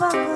Baba.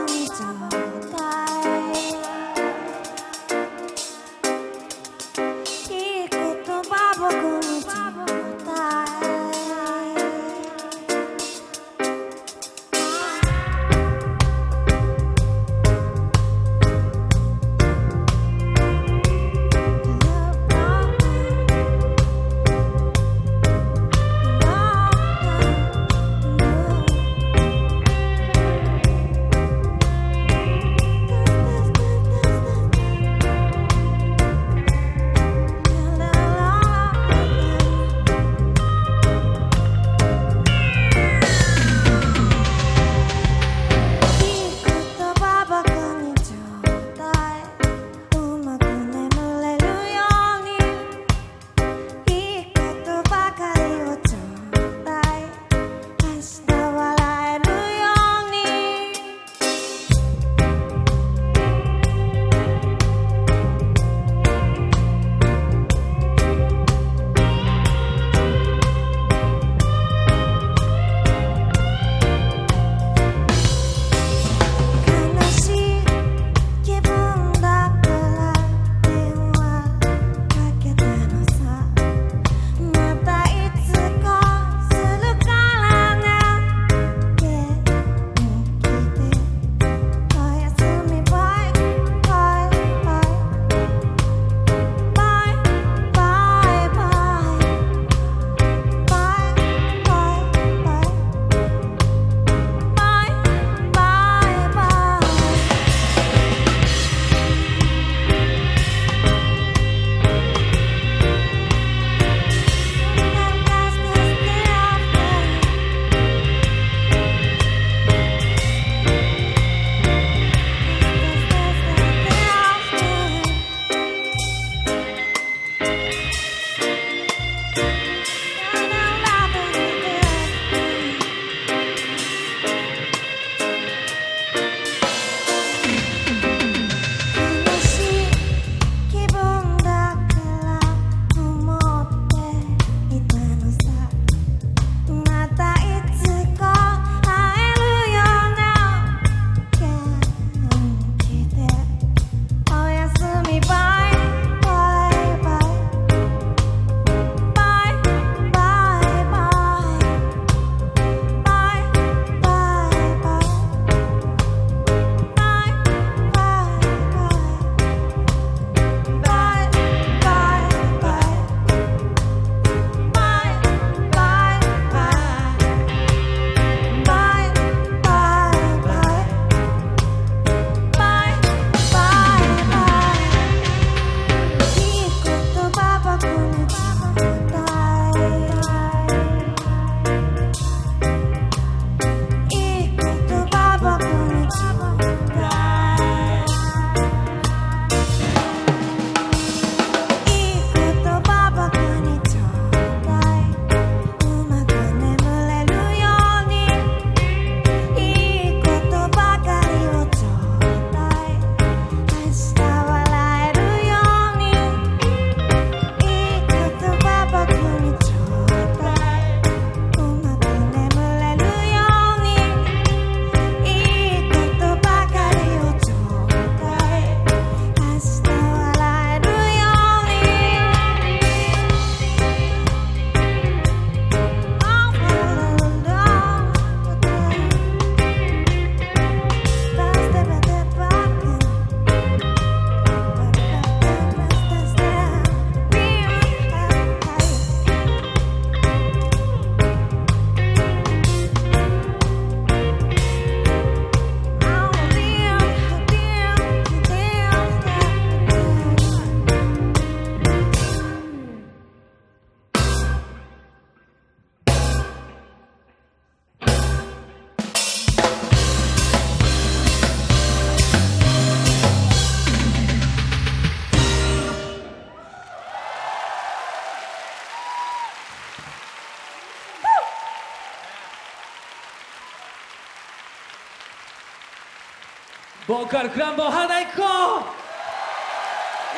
ボーカルクランボー花行こう。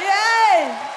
イエーイ。